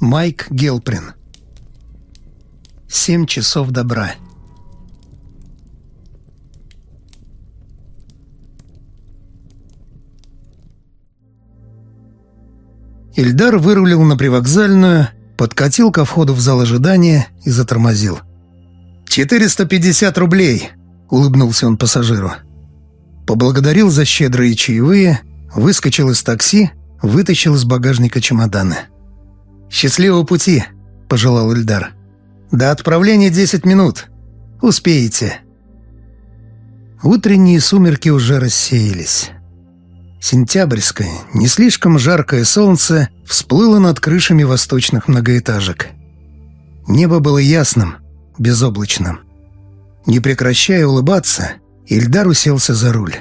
Майк Гелприн. Семь часов добра. Ильдар вырулил на привокзальную, подкатил ко входу в зал ожидания и затормозил. «450 рублей!» — улыбнулся он пассажиру. Поблагодарил за щедрые чаевые, выскочил из такси, вытащил из багажника чемоданы. «Счастливого пути!» — пожелал Ильдар. «До отправления 10 минут. Успеете». Утренние сумерки уже рассеялись. Сентябрьское, не слишком жаркое солнце всплыло над крышами восточных многоэтажек. Небо было ясным, безоблачным. Не прекращая улыбаться, Ильдар уселся за руль.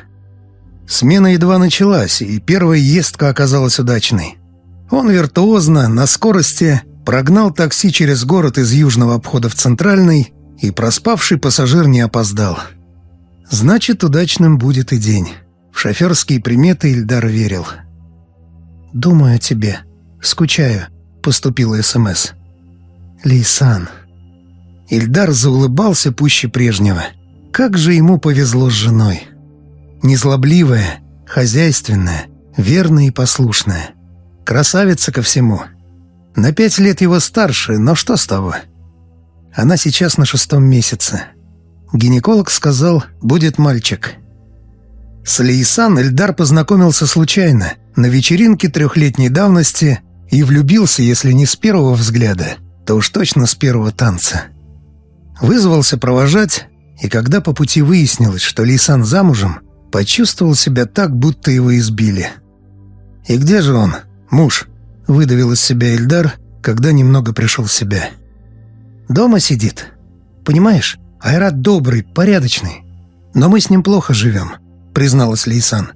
Смена едва началась, и первая ездка оказалась удачной. Он виртуозно, на скорости, прогнал такси через город из южного обхода в центральный, и проспавший пассажир не опоздал. Значит, удачным будет и день. В шоферские приметы Ильдар верил. «Думаю о тебе. Скучаю», — поступила СМС. «Лейсан». Ильдар заулыбался пуще прежнего. Как же ему повезло с женой. Незлобливая, хозяйственная, верная и послушная. Красавица ко всему. На пять лет его старше, но что с того? Она сейчас на шестом месяце. Гинеколог сказал, будет мальчик. С Лейсан Эльдар познакомился случайно, на вечеринке трехлетней давности, и влюбился, если не с первого взгляда, то уж точно с первого танца. Вызвался провожать, и когда по пути выяснилось, что Лейсан замужем, почувствовал себя так, будто его избили. «И где же он?» «Муж», — выдавил из себя Эльдар, когда немного пришел в себя. «Дома сидит. Понимаешь, Айрат добрый, порядочный. Но мы с ним плохо живем», — призналась Лейсан.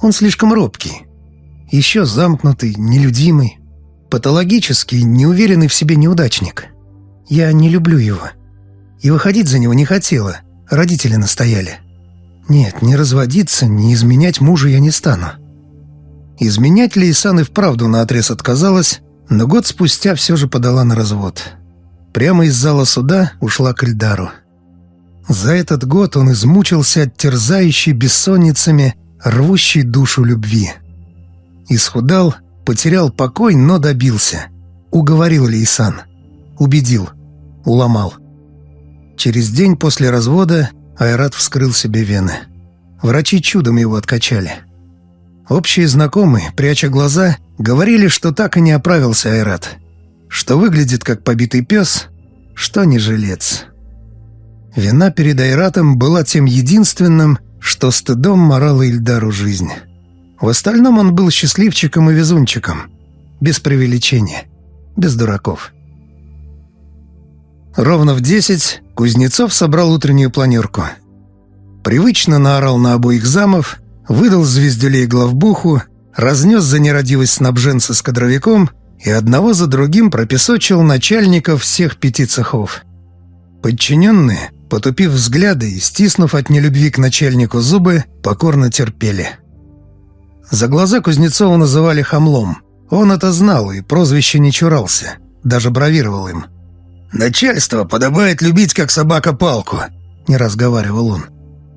«Он слишком робкий. Еще замкнутый, нелюдимый, патологический, неуверенный в себе неудачник. Я не люблю его. И выходить за него не хотела, родители настояли. Нет, не разводиться, не изменять мужу я не стану. Изменять Лейсан и вправду наотрез отказалась, но год спустя все же подала на развод. Прямо из зала суда ушла к Эльдару. За этот год он измучился от терзающей бессонницами, рвущей душу любви. Исхудал, потерял покой, но добился. Уговорил Лейсан. Убедил. Уломал. Через день после развода Айрат вскрыл себе вены. Врачи чудом его откачали. Общие знакомые, пряча глаза, говорили, что так и не оправился Айрат. Что выглядит как побитый пес, что не жилец. Вина перед Айратом была тем единственным, что стыдом морала Ильдару жизнь. В остальном он был счастливчиком и везунчиком. Без преувеличения. Без дураков. Ровно в десять Кузнецов собрал утреннюю планерку. Привычно наорал на обоих замов, выдал звездюлей главбуху, разнес за нерадивость снабженца с кадровиком и одного за другим пропесочил начальников всех пяти цехов. Подчиненные, потупив взгляды и стиснув от нелюбви к начальнику зубы, покорно терпели. За глаза Кузнецова называли хамлом. Он это знал и прозвище не чурался, даже бравировал им. «Начальство подобает любить, как собака палку», — не разговаривал он.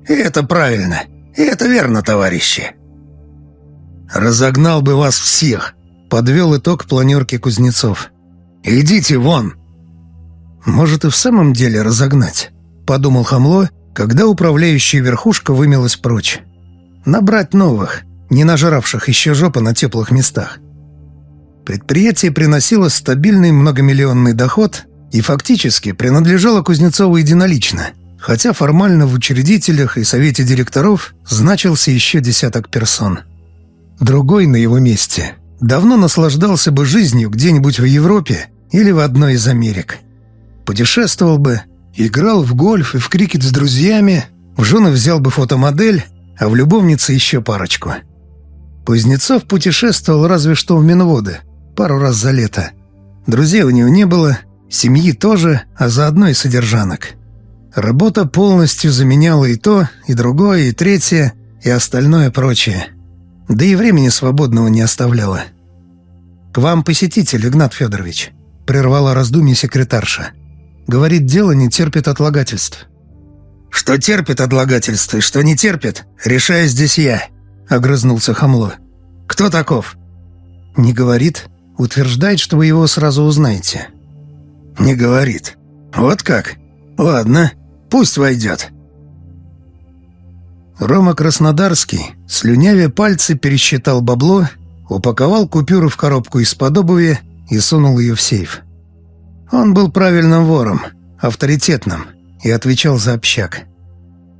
«И это правильно. И это верно, товарищи. Разогнал бы вас всех, подвел итог планерки Кузнецов. Идите вон. Может и в самом деле разогнать, подумал Хамло, когда управляющая верхушка вымелась прочь. Набрать новых, не нажравших еще жопы на теплых местах. Предприятие приносило стабильный многомиллионный доход и фактически принадлежало Кузнецову единолично – хотя формально в учредителях и совете директоров значился еще десяток персон. Другой на его месте давно наслаждался бы жизнью где-нибудь в Европе или в одной из Америк. Путешествовал бы, играл в гольф и в крикет с друзьями, в жены взял бы фотомодель, а в любовнице еще парочку. Кузнецов путешествовал разве что в Минводы, пару раз за лето. Друзей у него не было, семьи тоже, а заодно и содержанок. Работа полностью заменяла и то, и другое, и третье, и остальное прочее. Да и времени свободного не оставляла. «К вам посетитель, Игнат Федорович», — прервала раздумье секретарша. «Говорит, дело не терпит отлагательств». «Что терпит отлагательств и что не терпит, решаю здесь я», — огрызнулся Хамло. «Кто таков?» «Не говорит. Утверждает, что вы его сразу узнаете». «Не говорит. Вот как? Ладно, пусть войдет». Рома Краснодарский, слюнявя пальцы, пересчитал бабло, упаковал купюру в коробку из-под обуви и сунул ее в сейф. Он был правильным вором, авторитетным, и отвечал за общак.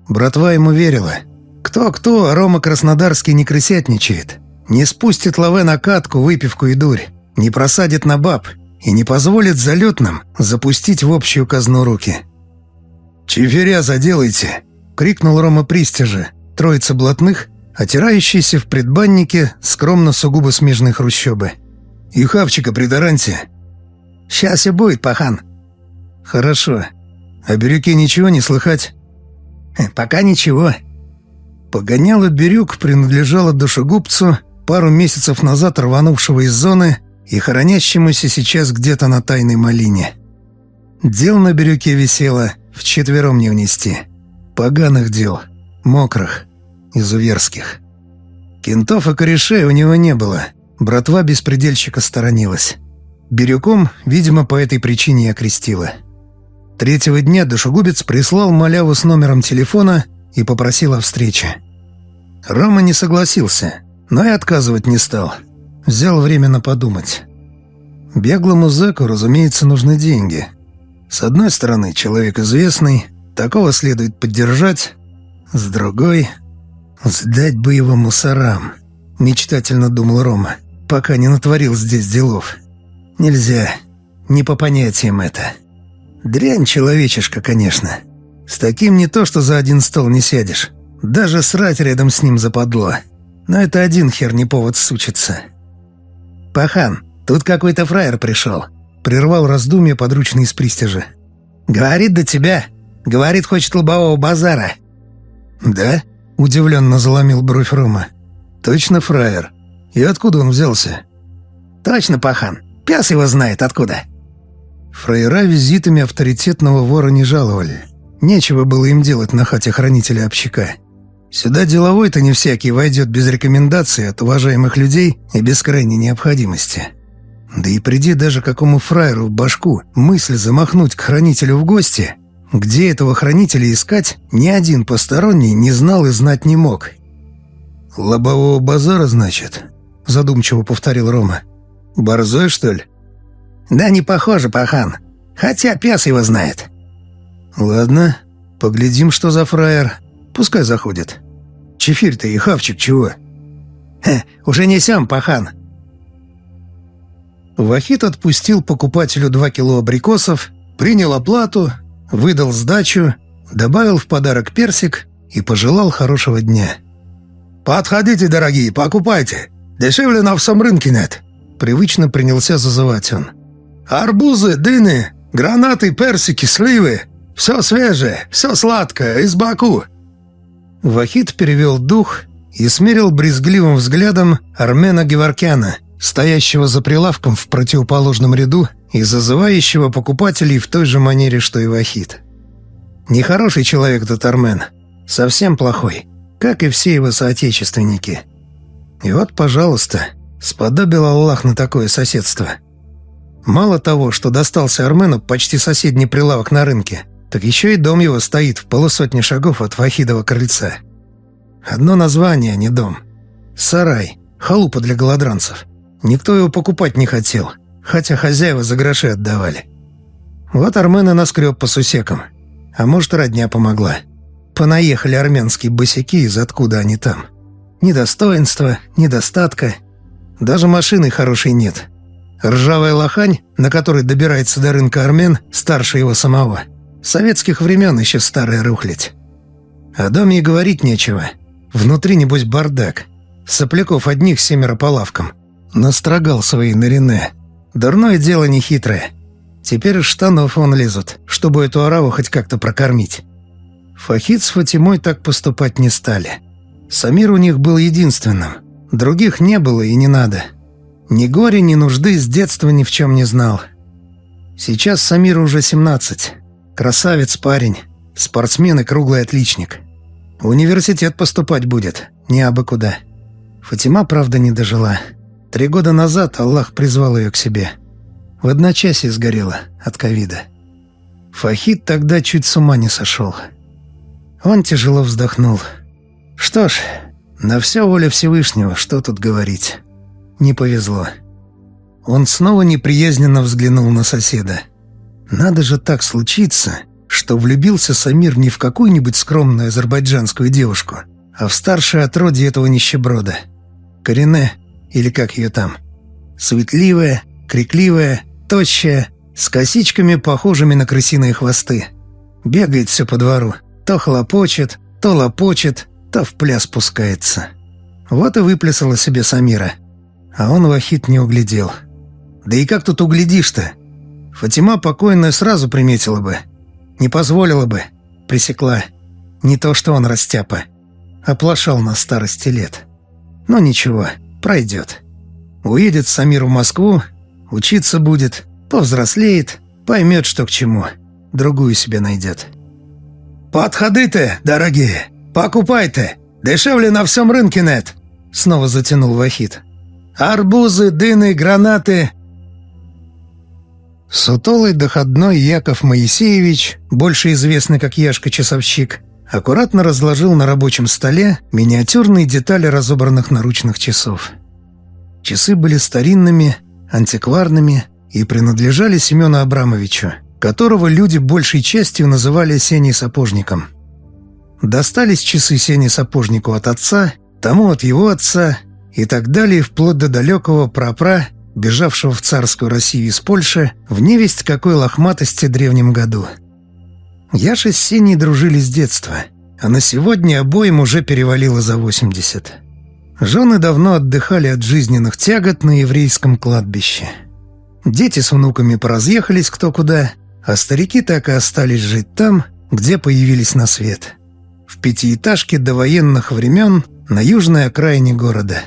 Братва ему верила. Кто-кто, а Рома Краснодарский не крысятничает. Не спустит лаве на катку, выпивку и дурь. Не просадит на баб и не позволит залетным запустить в общую казну руки. «Чиферя заделайте!» — крикнул Рома Пристижа, троица блатных, отирающийся в предбаннике скромно сугубо смежной хрущобы. «И хавчика при Таранте!» «Сейчас и будет, пахан!» «Хорошо. О Бирюке ничего не слыхать?» «Пока ничего». Погоняло Бирюк принадлежало душегубцу, пару месяцев назад рванувшего из зоны и хоронящемуся сейчас где-то на тайной малине. Дел на Бирюке висело вчетвером не унести. Поганых дел, мокрых, изуверских. Кентов и корешей у него не было, братва беспредельщика сторонилась. Бирюком, видимо, по этой причине и окрестила. Третьего дня душегубец прислал маляву с номером телефона и попросил о встрече. Рома не согласился, но и отказывать не стал. Взял время подумать. Беглому зэку, разумеется, нужны деньги. С одной стороны, человек известный, такого следует поддержать. С другой, сдать бы его мусорам, мечтательно думал Рома, пока не натворил здесь делов. Нельзя, не по понятиям это. Дрянь человечишка, конечно. С таким не то, что за один стол не сядешь. Даже срать рядом с ним западло. Но это один хер не повод сучиться. «Пахан, тут какой-то фраер пришел», — прервал раздумье подручный из пристижа. «Говорит до тебя. Говорит, хочет лобового базара». «Да?» — удивленно заломил бровь Рома. «Точно фраер. И откуда он взялся?» «Точно, пахан. Пес его знает откуда». Фраера визитами авторитетного вора не жаловали. Нечего было им делать на хате хранителя общака. Сюда деловой-то не всякий войдет без рекомендаций от уважаемых людей и без крайней необходимости. Да и приди даже какому фраеру в башку мысль замахнуть к хранителю в гости, где этого хранителя искать, ни один посторонний не знал и знать не мог. «Лобового базара, значит?» — задумчиво повторил Рома. «Борзой, что ли?» «Да не похоже, пахан. Хотя пес его знает». «Ладно, поглядим, что за фраер. Пускай заходит. Чефирь-то и хавчик чего?» «Хе, уже несем, пахан». Вахит отпустил покупателю два кило абрикосов, принял оплату, выдал сдачу, добавил в подарок персик и пожелал хорошего дня. «Подходите, дорогие, покупайте. Дешевле на всем рынке нет». Привычно принялся зазывать он. Арбузы, дыны, гранаты, персики, сливы. Все свежее, все сладкое, из Баку». Вахид перевел дух и смерил брезгливым взглядом Армена Геворкяна, стоящего за прилавком в противоположном ряду и зазывающего покупателей в той же манере, что и Вахид. Нехороший человек этот Армен, совсем плохой, как и все его соотечественники. И вот, пожалуйста, сподобил Аллах на такое соседство – Мало того, что достался Армену почти соседний прилавок на рынке, так еще и дом его стоит в полусотни шагов от Вахидова крыльца. Одно название, а не дом. Сарай, халупа для голодранцев. Никто его покупать не хотел, хотя хозяева за гроши отдавали. Вот Армен и наскреб по сусекам. А может, родня помогла. Понаехали армянские босяки из откуда они там. Ни достоинства, ни достатка. Даже машины хорошей нет. Ржавая лохань, на которой добирается до рынка армян, старше его самого. Советских времен еще старая рухлядь. О доме и говорить нечего. Внутри, небось, бардак. Сопляков одних семеро по лавкам. Настрогал свои нарине. Дурное дело нехитрое. Теперь из штанов он лезут, чтобы эту ораву хоть как-то прокормить. Фахид с Фатимой так поступать не стали. Самир у них был единственным. Других не было и не надо. Ни горя, ни нужды с детства ни в чем не знал. Сейчас Самиру уже 17. Красавец парень, спортсмен и круглый отличник. В университет поступать будет, не абы куда. Фатима, правда, не дожила. Три года назад Аллах призвал ее к себе. В одночасье сгорела от ковида. Фахид тогда чуть с ума не сошел. Он тяжело вздохнул. Что ж, на все воля Всевышнего, что тут говорить. Не повезло. Он снова неприязненно взглянул на соседа. Надо же так случиться, что влюбился Самир не в какую-нибудь скромную азербайджанскую девушку, а в старшее отродье этого нищеброда. Корене, или как ее там. Светливая, крикливая, тощая, с косичками, похожими на крысиные хвосты. Бегает все по двору, то хлопочет, то лопочет, то в пляс пускается. Вот и выплясала себе Самира. А он Вахит не углядел. Да и как тут углядишь-то? Фатима покойная сразу приметила бы. Не позволила бы. Пресекла. Не то что он растяпа. Оплошал на старости лет. Но ничего, пройдет. Уедет Самир в Москву, учиться будет, повзрослеет, поймет, что к чему. Другую себе найдет. «Подходы-то, дорогие, покупайте, дешевле на всем рынке нет», — снова затянул Вахид. «Арбузы, дыны, гранаты, Сутолый доходной Яков Моисеевич, больше известный как Яшка-часовщик, аккуратно разложил на рабочем столе миниатюрные детали разобранных наручных часов. Часы были старинными, антикварными и принадлежали Семену Абрамовичу, которого люди большей частью называли Сеней Сапожником. Достались часы Сени Сапожнику от отца, тому от его отца и так далее вплоть до далекого прапра бежавшего в царскую Россию из Польши, в невесть какой лохматости древнем году. Яша с Синей дружили с детства, а на сегодня обоим уже перевалило за 80. Жены давно отдыхали от жизненных тягот на еврейском кладбище. Дети с внуками поразъехались кто куда, а старики так и остались жить там, где появились на свет. В пятиэтажке до военных времен на южной окраине города.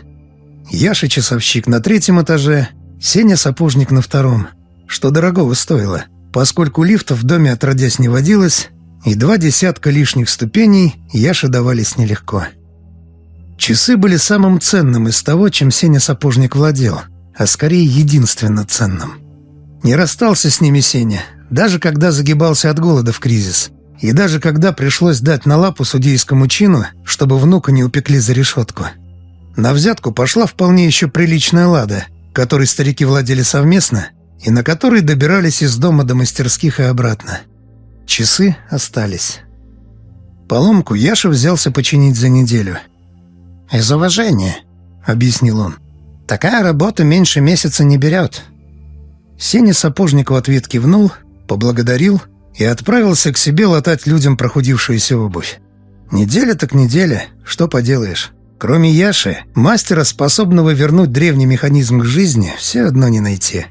Яша часовщик на третьем этаже, Сеня сапожник на втором, что дорогого стоило, поскольку лифта в доме отродясь не водилось, и два десятка лишних ступеней Яше давались нелегко. Часы были самым ценным из того, чем Сеня сапожник владел, а скорее единственно ценным. Не расстался с ними Сеня, даже когда загибался от голода в кризис, и даже когда пришлось дать на лапу судейскому чину, чтобы внука не упекли за решетку. На взятку пошла вполне еще приличная лада — которой старики владели совместно и на которой добирались из дома до мастерских и обратно. Часы остались. Поломку Яша взялся починить за неделю. «Из уважения», — объяснил он. «Такая работа меньше месяца не берет». Сеня Сапожник в ответ кивнул, поблагодарил и отправился к себе латать людям прохудившуюся обувь. Неделя так неделя, что поделаешь. Кроме Яши, мастера, способного вернуть древний механизм к жизни, все одно не найти.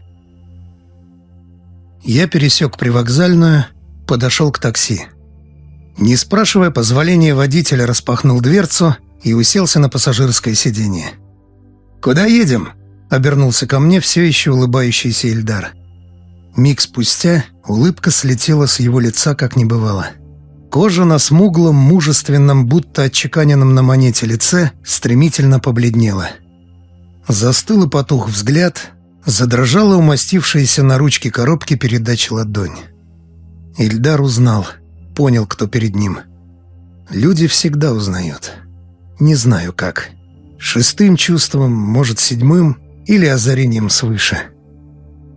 Я пересек привокзальную, подошел к такси. Не спрашивая позволения водителя, распахнул дверцу и уселся на пассажирское сиденье. «Куда едем?» — обернулся ко мне все еще улыбающийся Ильдар. Миг спустя улыбка слетела с его лица, как не бывало. Кожа на смуглом, мужественном, будто отчеканенном на монете лице стремительно побледнела. Застыл и потух взгляд, задрожала умастившаяся на ручке коробки передачи ладонь. Ильдар узнал, понял, кто перед ним. Люди всегда узнают. Не знаю как. Шестым чувством, может, седьмым или озарением свыше.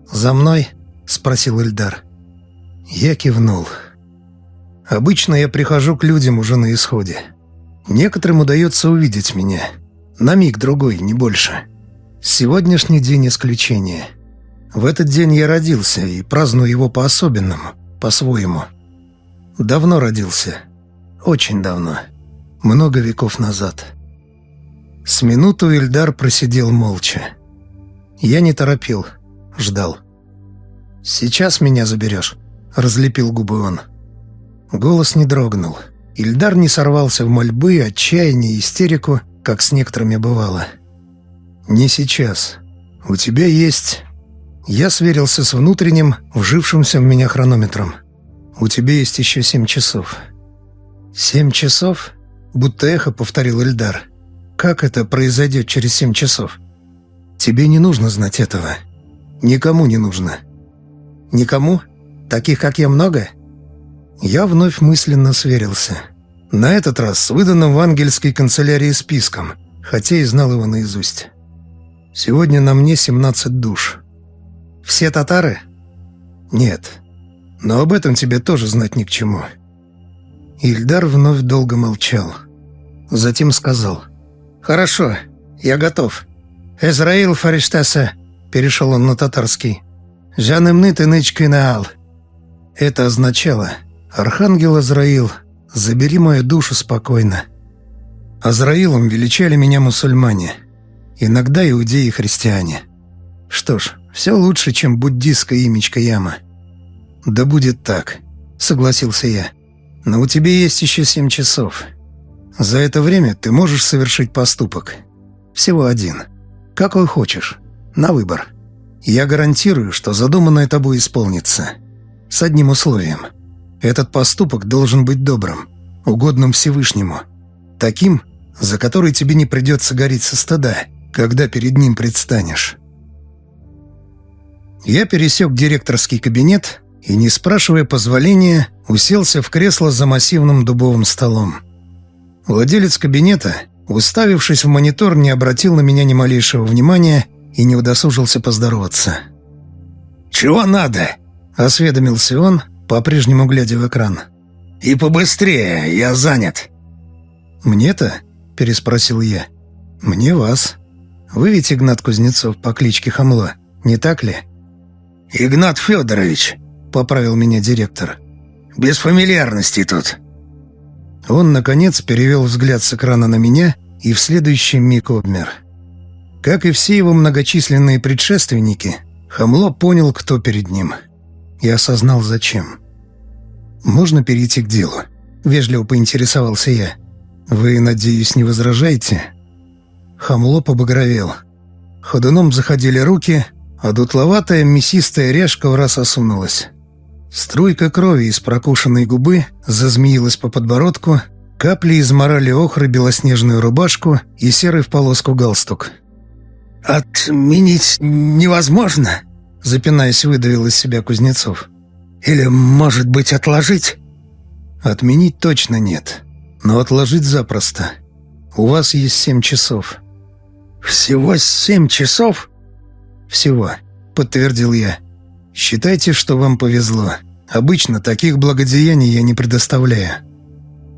«За мной?» — спросил Ильдар. Я кивнул. «Я Обычно я прихожу к людям уже на исходе. Некоторым удается увидеть меня. На миг-другой, не больше. Сегодняшний день исключение. В этот день я родился и праздную его по-особенному, по-своему. Давно родился. Очень давно. Много веков назад. С минуту Ильдар просидел молча. Я не торопил, ждал. «Сейчас меня заберешь», — разлепил губы он. Голос не дрогнул. Ильдар не сорвался в мольбы, отчаяние, истерику, как с некоторыми бывало. «Не сейчас. У тебя есть...» Я сверился с внутренним, вжившимся в меня хронометром. «У тебя есть еще семь часов». «Семь часов?» — будто эхо повторил Эльдар. «Как это произойдет через семь часов?» «Тебе не нужно знать этого. Никому не нужно». «Никому? Таких, как я, много?» Я вновь мысленно сверился. На этот раз с выданным в ангельской канцелярии списком, хотя и знал его наизусть. Сегодня на мне 17 душ. Все татары? Нет. Но об этом тебе тоже знать ни к чему. Ильдар вновь долго молчал. Затем сказал. «Хорошо, я готов. Эзраил Фариштаса», — перешел он на татарский. «Жанымны ты нычкой наал». Это означало «Архангел Азраил, забери мою душу спокойно». Азраилом величали меня мусульмане, иногда иудеи и христиане. Что ж, все лучше, чем буддистская имечка яма. «Да будет так», — согласился я. «Но у тебя есть еще семь часов. За это время ты можешь совершить поступок. Всего один. Какой хочешь. На выбор. Я гарантирую, что задуманное тобой исполнится. С одним условием — этот поступок должен быть добрым, угодным Всевышнему. Таким, за который тебе не придется гореть со стыда, когда перед ним предстанешь. Я пересек директорский кабинет и, не спрашивая позволения, уселся в кресло за массивным дубовым столом. Владелец кабинета, уставившись в монитор, не обратил на меня ни малейшего внимания и не удосужился поздороваться. «Чего надо?» — осведомился он, по-прежнему глядя в экран. «И побыстрее, я занят». «Мне-то?» – переспросил я. «Мне вас. Вы ведь Игнат Кузнецов по кличке Хамло, не так ли?» «Игнат Федорович», – поправил меня директор. «Без фамильярности тут». Он, наконец, перевел взгляд с экрана на меня и в следующий миг обмер. Как и все его многочисленные предшественники, Хамло понял, кто перед ним – я осознал, зачем. «Можно перейти к делу?» — вежливо поинтересовался я. «Вы, надеюсь, не возражаете?» Хамло побагровел. Ходуном заходили руки, а дутловатая мясистая решка в раз осунулась. Струйка крови из прокушенной губы зазмеилась по подбородку, капли изморали охры белоснежную рубашку и серый в полоску галстук. «Отменить невозможно?» запинаясь, выдавил из себя Кузнецов. «Или, может быть, отложить?» «Отменить точно нет, но отложить запросто. У вас есть семь часов». «Всего семь часов?» «Всего», — подтвердил я. «Считайте, что вам повезло. Обычно таких благодеяний я не предоставляю».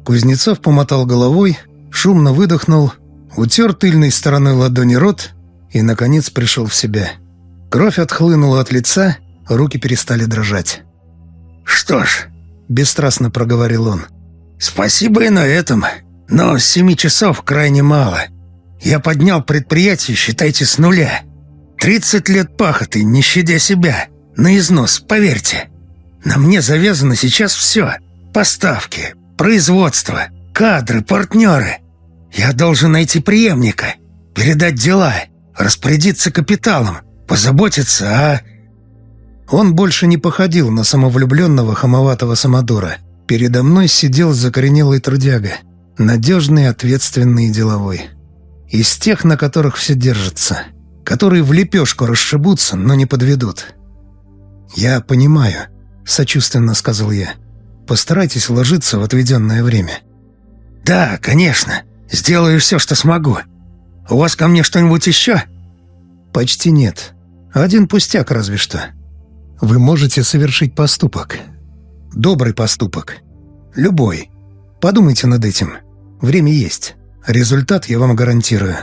Кузнецов помотал головой, шумно выдохнул, утер тыльной стороной ладони рот и, наконец, пришел в себя. Кровь отхлынула от лица, руки перестали дрожать. «Что ж», — бесстрастно проговорил он, — «спасибо и на этом, но семи часов крайне мало. Я поднял предприятие, считайте, с нуля. Тридцать лет пахоты, не щадя себя, на износ, поверьте. На мне завязано сейчас все. Поставки, производство, кадры, партнеры. Я должен найти преемника, передать дела, распорядиться капиталом, позаботиться а Он больше не походил на самовлюбленного хамоватого самодура. Передо мной сидел закоренелый трудяга, надежный, ответственный и деловой. Из тех, на которых все держится, которые в лепешку расшибутся, но не подведут. «Я понимаю», — сочувственно сказал я. «Постарайтесь вложиться в отведенное время». «Да, конечно. Сделаю все, что смогу. У вас ко мне что-нибудь еще?» «Почти нет. Один пустяк разве что. Вы можете совершить поступок. Добрый поступок. Любой. Подумайте над этим. Время есть. Результат я вам гарантирую.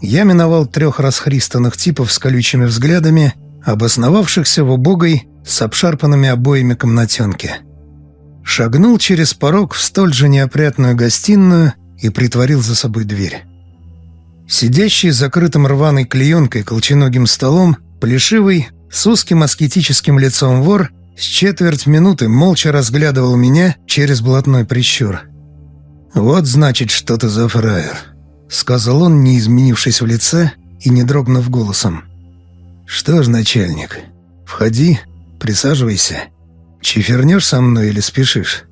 Я миновал трех расхристанных типов с колючими взглядами, обосновавшихся в убогой, с обшарпанными обоями комнатенке. Шагнул через порог в столь же неопрятную гостиную и притворил за собой дверь. Сидящий закрытым рваной клеенкой колченогим столом, плешивый, с узким аскетическим лицом вор, с четверть минуты молча разглядывал меня через блатной прищур. «Вот, значит, что ты за фраер», — сказал он, не изменившись в лице и не дрогнув голосом. «Что ж, начальник, входи, присаживайся. Чифернешь со мной или спешишь?»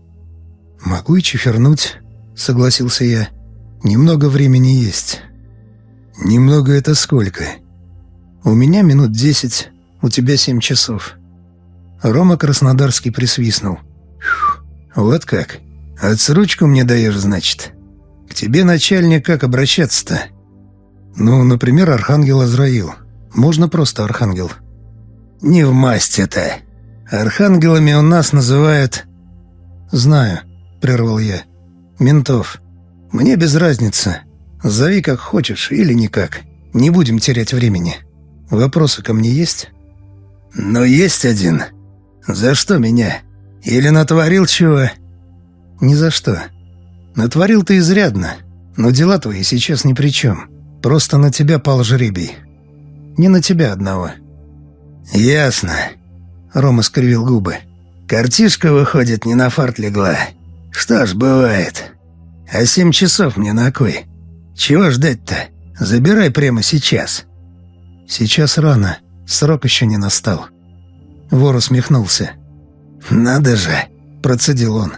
«Могу и чифернуть», — согласился я. «Немного времени есть». «Немного это сколько?» «У меня минут десять, у тебя семь часов». Рома Краснодарский присвистнул. «Вот как? Отсрочку мне даешь, значит? К тебе, начальник, как обращаться-то?» «Ну, например, Архангел Азраил. Можно просто Архангел». «Не в масть это. Архангелами у нас называют...» «Знаю», — прервал я. «Ментов. Мне без разницы. Зови как хочешь или никак. Не будем терять времени. Вопросы ко мне есть?» «Но есть один. За что меня? Или натворил чего?» «Ни за что. Натворил ты изрядно, но дела твои сейчас ни при чем. Просто на тебя пал жребий. Не на тебя одного». «Ясно», — Рома скривил губы. «Картишка, выходит, не на фарт легла. Что ж, бывает. А семь часов мне на кой? Чего ждать-то? Забирай прямо сейчас». «Сейчас рано. Срок еще не настал». Вор усмехнулся. «Надо же!» – процедил он.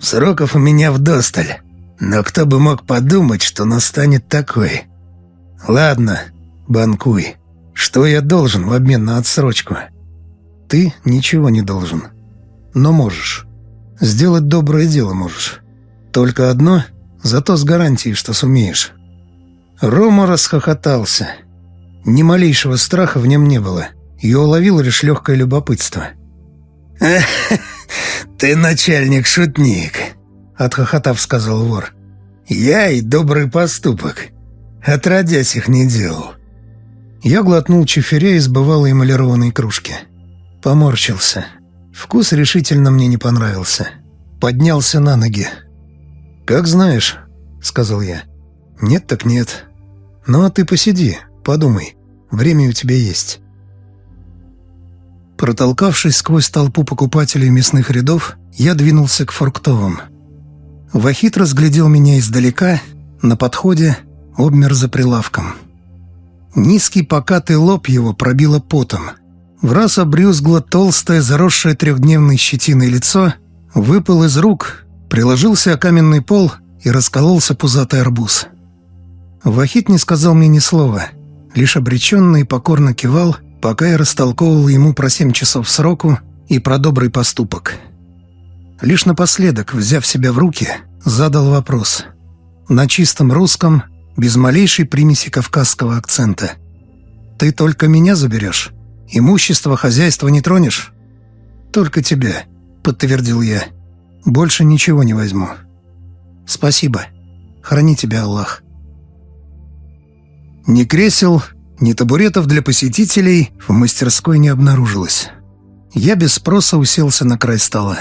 «Сроков у меня вдосталь. Но кто бы мог подумать, что настанет такой? Ладно, банкуй. Что я должен в обмен на отсрочку?» «Ты ничего не должен. Но можешь. Сделать доброе дело можешь. Только одно, зато с гарантией, что сумеешь». Рома расхохотался. Ни малейшего страха в нем не было. Ее уловило лишь легкое любопытство. «Ты начальник-шутник», — отхохотав сказал вор. «Я и добрый поступок. Отродясь их не делал». Я глотнул чиферя из бывалой эмалированной кружки. Поморщился. Вкус решительно мне не понравился. Поднялся на ноги. «Как знаешь», — сказал я. «Нет так нет. Ну а ты посиди, подумай. Время у тебя есть». Протолкавшись сквозь толпу покупателей мясных рядов, я двинулся к фруктовым. Вахит разглядел меня издалека, на подходе, обмер за прилавком. Низкий покатый лоб его пробило потом. В раз обрюзгло толстое, заросшее трехдневной щетиной лицо, выпал из рук, приложился о каменный пол и раскололся пузатый арбуз. Вахит не сказал мне ни слова, лишь обреченно и покорно кивал — пока я растолковывал ему про семь часов сроку и про добрый поступок. Лишь напоследок, взяв себя в руки, задал вопрос. На чистом русском, без малейшей примеси кавказского акцента. «Ты только меня заберешь? Имущество, хозяйство не тронешь?» «Только тебя», — подтвердил я. «Больше ничего не возьму». «Спасибо. Храни тебя, Аллах». Ни кресел, ни табуретов для посетителей в мастерской не обнаружилось. Я без спроса уселся на край стола.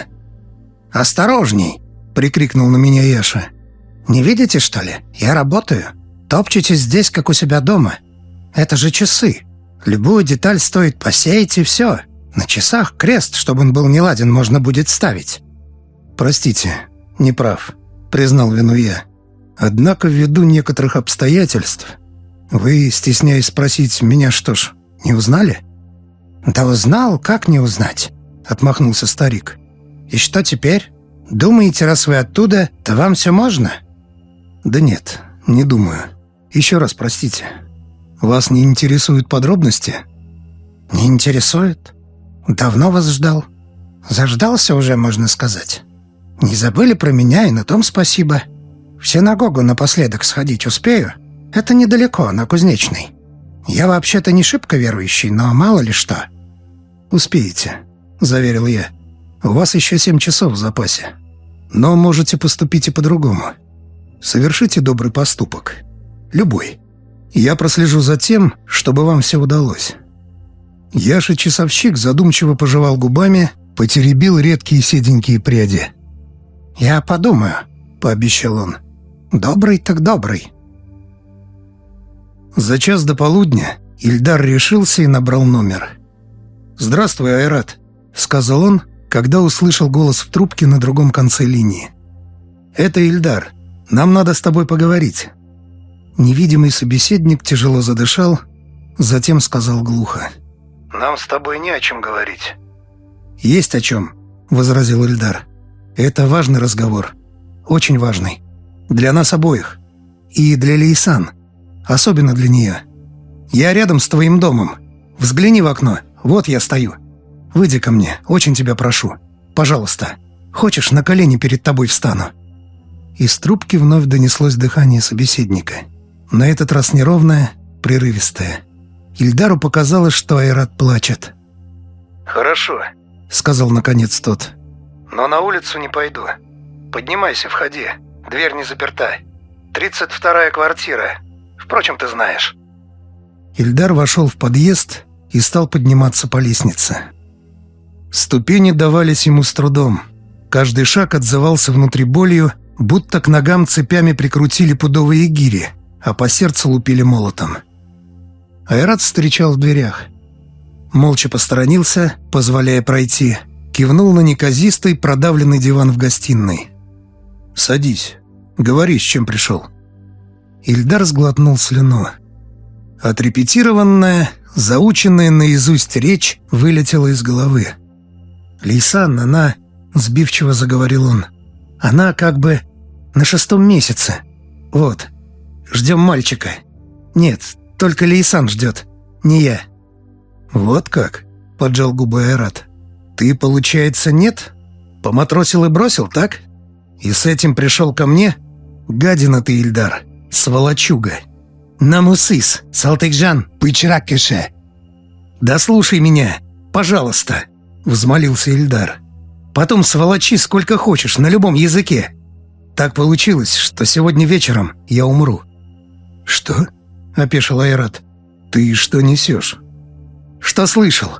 «Осторожней!» — прикрикнул на меня Яша. «Не видите, что ли? Я работаю. Топчетесь здесь, как у себя дома. Это же часы. Любую деталь стоит посеять, и все. На часах крест, чтобы он был неладен, можно будет ставить». «Простите, не прав», — признал вину я. «Однако ввиду некоторых обстоятельств «Вы, стесняясь спросить меня, что ж, не узнали?» «Да узнал, как не узнать?» — отмахнулся старик. «И что теперь? Думаете, раз вы оттуда, то вам все можно?» «Да нет, не думаю. Еще раз простите. Вас не интересуют подробности?» «Не интересует? Давно вас ждал. Заждался уже, можно сказать. Не забыли про меня, и на том спасибо. В синагогу напоследок сходить успею?» Это недалеко, на Кузнечной. Я вообще-то не шибко верующий, но мало ли что». «Успеете», — заверил я. «У вас еще семь часов в запасе. Но можете поступить и по-другому. Совершите добрый поступок. Любой. Я прослежу за тем, чтобы вам все удалось». Яша-часовщик задумчиво пожевал губами, потеребил редкие седенькие пряди. «Я подумаю», — пообещал он. «Добрый так добрый». За час до полудня Ильдар решился и набрал номер. «Здравствуй, Айрат», — сказал он, когда услышал голос в трубке на другом конце линии. «Это Ильдар. Нам надо с тобой поговорить». Невидимый собеседник тяжело задышал, затем сказал глухо. Нам с тобой не о чем говорить». «Есть о чем», — возразил Ильдар. «Это важный разговор. Очень важный. Для нас обоих. И для Лейсан. Особенно для нее. Я рядом с твоим домом. Взгляни в окно. Вот я стою. Выйди ко мне. Очень тебя прошу. Пожалуйста. Хочешь, на колени перед тобой встану?» Из трубки вновь донеслось дыхание собеседника. На этот раз неровное, прерывистое. Ильдару показалось, что Айрат плачет. «Хорошо», — сказал наконец тот. «Но на улицу не пойду. Поднимайся, входи. Дверь не заперта. Тридцать вторая квартира. Впрочем, ты знаешь». Ильдар вошел в подъезд и стал подниматься по лестнице. Ступени давались ему с трудом. Каждый шаг отзывался внутри болью, будто к ногам цепями прикрутили пудовые гири, а по сердцу лупили молотом. Айрат встречал в дверях. Молча посторонился, позволяя пройти, кивнул на неказистый продавленный диван в гостиной. «Садись. Говори, с чем пришел». Ильдар сглотнул слюну. Отрепетированная, заученная наизусть речь вылетела из головы. «Лейсан, она...» — сбивчиво заговорил он. «Она как бы на шестом месяце. Вот. Ждем мальчика. Нет, только Лейсан ждет, не я». «Вот как?» — поджал губы Айрат. «Ты, получается, нет? Поматросил и бросил, так? И с этим пришел ко мне? Гадина ты, Ильдар, сволочуга!» «Намусыс, Салтыкжан, Пычраккеше!» «Да слушай меня, пожалуйста!» — взмолился Ильдар. «Потом сволочи сколько хочешь, на любом языке. Так получилось, что сегодня вечером я умру». «Что?» — опешил Айрат. «Ты что несешь?» «Что слышал?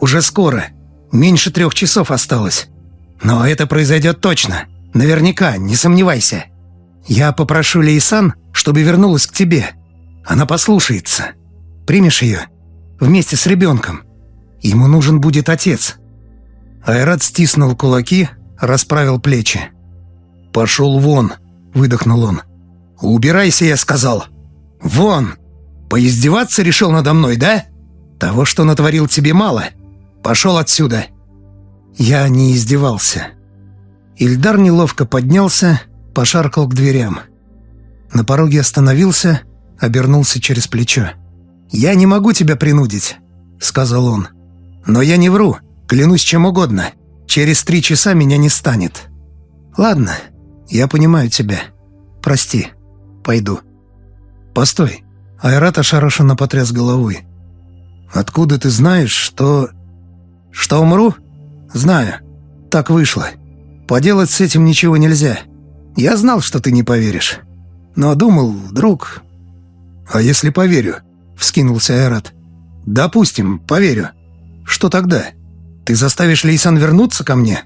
Уже скоро. Меньше трех часов осталось. Но это произойдет точно. Наверняка, не сомневайся. Я попрошу Лейсан, чтобы вернулась к тебе. Она послушается. Примешь ее? Вместе с ребенком. Ему нужен будет отец». Айрат стиснул кулаки, расправил плечи. «Пошел вон!» — выдохнул он. «Убирайся, я сказал!» «Вон! Поиздеваться решил надо мной, да? Того, что натворил тебе, мало. Пошел отсюда!» Я не издевался. Ильдар неловко поднялся, пошаркал к дверям. На пороге остановился — обернулся через плечо. «Я не могу тебя принудить», — сказал он. «Но я не вру, клянусь чем угодно. Через три часа меня не станет». «Ладно, я понимаю тебя. Прости, пойду». «Постой», — Айрат ошарашенно потряс головой. «Откуда ты знаешь, что...» «Что умру?» «Знаю. Так вышло. Поделать с этим ничего нельзя. Я знал, что ты не поверишь. Но думал, вдруг «А если поверю?» — вскинулся Айрат. «Допустим, поверю. Что тогда? Ты заставишь Лейсан вернуться ко мне?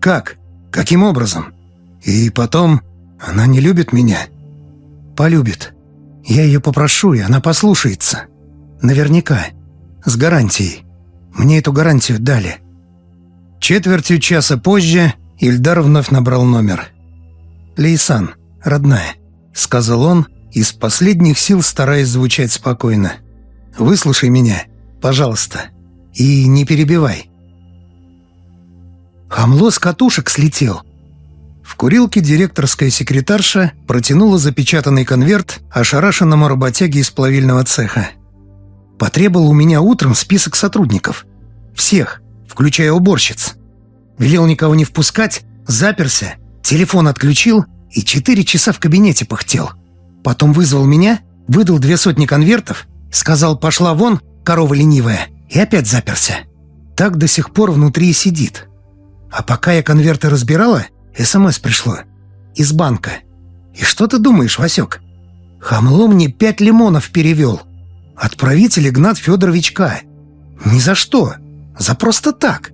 Как? Каким образом? И потом, она не любит меня?» «Полюбит. Я ее попрошу, и она послушается. Наверняка. С гарантией. Мне эту гарантию дали». Четвертью часа позже Ильдар вновь набрал номер. «Лейсан, родная», — сказал он, из последних сил стараясь звучать спокойно. «Выслушай меня, пожалуйста, и не перебивай». Хамло с катушек слетел. В курилке директорская секретарша протянула запечатанный конверт ошарашенному работяге из плавильного цеха. Потребовал у меня утром список сотрудников. Всех, включая уборщиц. Велел никого не впускать, заперся, телефон отключил и четыре часа в кабинете пыхтел. Потом вызвал меня, выдал две сотни конвертов, сказал «пошла вон, корова ленивая», и опять заперся. Так до сих пор внутри сидит. А пока я конверты разбирала, СМС пришло. Из банка. И что ты думаешь, Васек? Хамло мне пять лимонов перевел. Отправитель Игнат Федорович К. Ни за что. За просто так.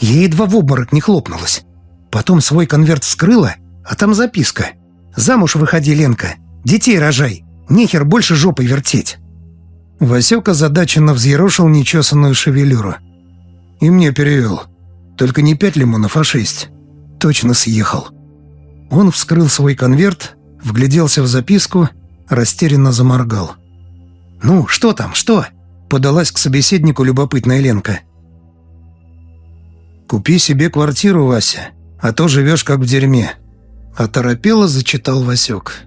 Я едва в обморок не хлопнулась. Потом свой конверт вскрыла, а там записка. «Замуж выходи, Ленка. Детей рожай! Нехер больше жопой вертеть!» Васек озадаченно взъерошил нечесанную шевелюру. «И мне перевел. Только не пять лимонов, а шесть. Точно съехал». Он вскрыл свой конверт, вгляделся в записку, растерянно заморгал. «Ну, что там, что?» — подалась к собеседнику любопытная Ленка. «Купи себе квартиру, Вася, а то живешь как в дерьме», — оторопело зачитал Васек.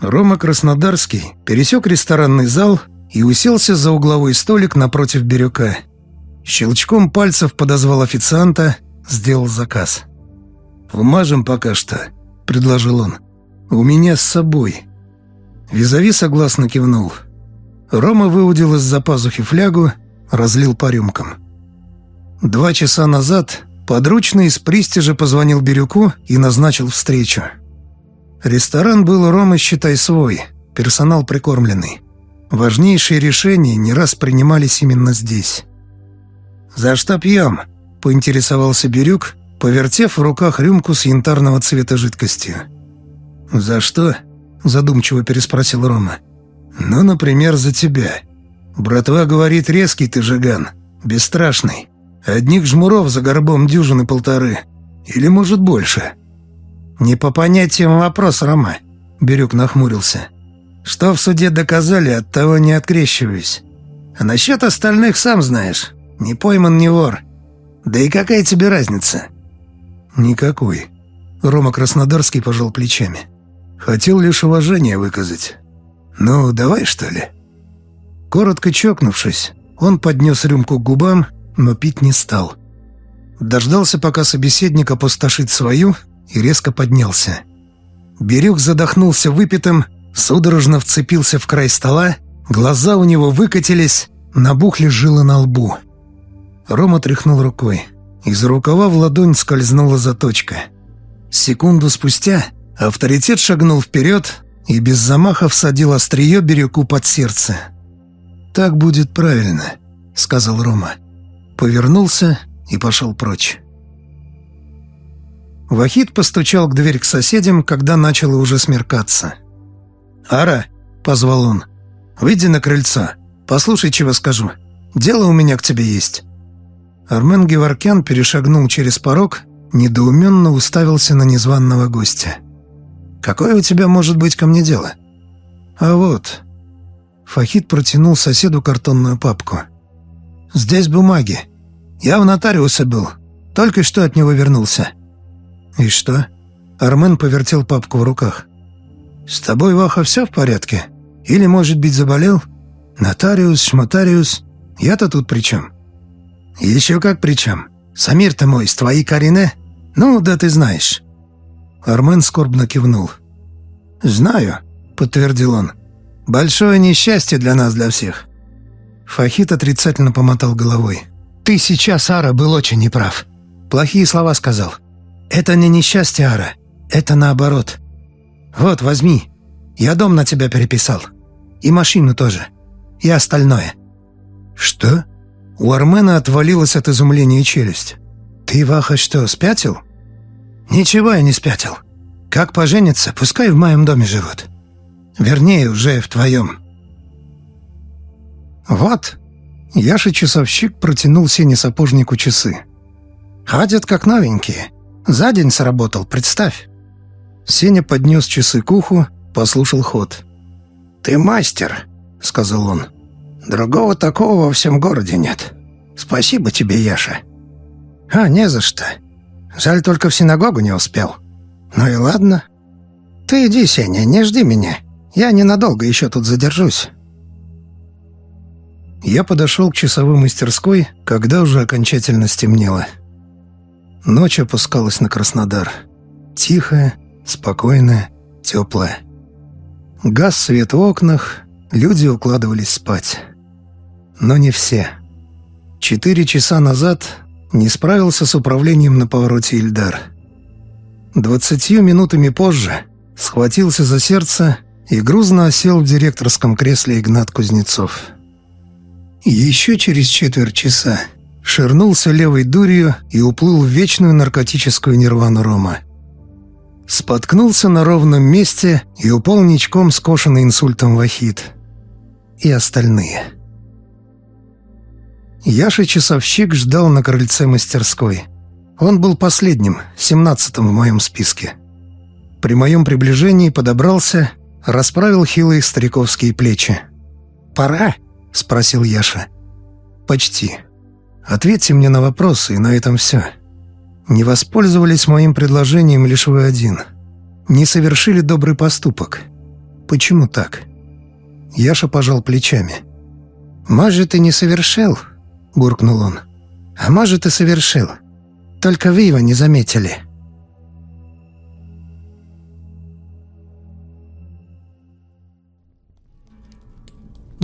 Рома Краснодарский пересек ресторанный зал и уселся за угловой столик напротив Бирюка. Щелчком пальцев подозвал официанта, сделал заказ. «Вмажем пока что», — предложил он. «У меня с собой». Визави согласно кивнул. Рома выудил из-за пазухи флягу, разлил по рюмкам. Два часа назад подручный из Пристижа позвонил Бирюку и назначил встречу. Ресторан был у Ромы, считай, свой, персонал прикормленный. Важнейшие решения не раз принимались именно здесь. «За что пьем?» — поинтересовался Бирюк, повертев в руках рюмку с янтарного цвета жидкостью. «За что?» — задумчиво переспросил Рома. «Ну, например, за тебя. Братва говорит, резкий ты жиган, бесстрашный. Одних жмуров за горбом дюжины полторы. Или, может, больше». «Не по понятиям вопрос, Рома», — Бирюк нахмурился. «Что в суде доказали, от того не открещиваюсь. А насчет остальных сам знаешь. Не пойман, не вор. Да и какая тебе разница?» «Никакой». Рома Краснодарский пожал плечами. «Хотел лишь уважение выказать. Ну, давай, что ли?» Коротко чокнувшись, он поднес рюмку к губам, но пить не стал. Дождался, пока собеседник опустошит свою, и резко поднялся. Бирюк задохнулся выпитым, судорожно вцепился в край стола, глаза у него выкатились, набухли жилы на лбу. Рома тряхнул рукой. Из рукава в ладонь скользнула заточка. Секунду спустя авторитет шагнул вперед и без замаха всадил острие Бирюку под сердце. «Так будет правильно», — сказал Рома. Повернулся и пошел прочь. Вахид постучал к дверь к соседям, когда начало уже смеркаться. «Ара», — позвал он, — «выйди на крыльцо. Послушай, чего скажу. Дело у меня к тебе есть». Армен Геворкян перешагнул через порог, недоуменно уставился на незваного гостя. «Какое у тебя может быть ко мне дело?» «А вот...» Фахид протянул соседу картонную папку. «Здесь бумаги. Я в нотариусе был. Только что от него вернулся. «И что?» Армен повертел папку в руках. «С тобой, Ваха, все в порядке? Или, может быть, заболел? Нотариус, шматариус. Я-то тут при чем?» «Еще как при чем. Самир-то мой, с твоей Карине? Ну, да ты знаешь». Армен скорбно кивнул. «Знаю», — подтвердил он. «Большое несчастье для нас, для всех». Фахит отрицательно помотал головой. «Ты сейчас, Ара, был очень неправ. Плохие слова сказал. «Это не несчастье, Ара. Это наоборот. Вот, возьми. Я дом на тебя переписал. И машину тоже. И остальное». «Что?» У Армена отвалилась от изумления челюсть. «Ты, Ваха, что, спятил?» «Ничего я не спятил. Как поженятся, пускай в моем доме живут. Вернее, уже в твоем». «Вот». Яша-часовщик протянул сапожнику часы. «Ходят как новенькие. За день сработал, представь». Сеня поднес часы к уху, послушал ход. «Ты мастер», — сказал он. «Другого такого во всем городе нет. Спасибо тебе, Яша». «А, не за что. Жаль, только в синагогу не успел. Ну и ладно. Ты иди, Сеня, не жди меня. Я ненадолго еще тут задержусь». Я подошел к часовой мастерской, когда уже окончательно стемнело. Ночь опускалась на Краснодар. Тихая, спокойная, теплая. Газ свет в окнах, люди укладывались спать. Но не все. Четыре часа назад не справился с управлением на повороте Ильдар. Двадцатью минутами позже схватился за сердце и грузно осел в директорском кресле Игнат Кузнецов. Еще через четверть часа ширнулся левой дурью и уплыл в вечную наркотическую нирвану Рома. Споткнулся на ровном месте и упал ничком, скошенный инсультом Вахид. И остальные. Яша-часовщик ждал на крыльце мастерской. Он был последним, семнадцатым в моем списке. При моем приближении подобрался, расправил хилые стариковские плечи. пора?» — спросил Яша. «Почти. Ответьте мне на вопросы, и на этом все. Не воспользовались моим предложением лишь вы один. Не совершили добрый поступок. Почему так?» Яша пожал плечами. «Может, и не совершил», — буркнул он. «А может, и совершил. Только вы его не заметили».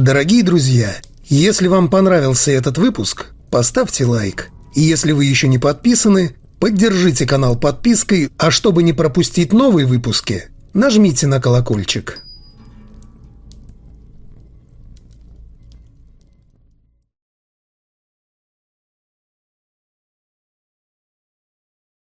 Дорогие друзья, если вам понравился этот выпуск, поставьте лайк. И если вы еще не подписаны, поддержите канал подпиской, а чтобы не пропустить новые выпуски, нажмите на колокольчик.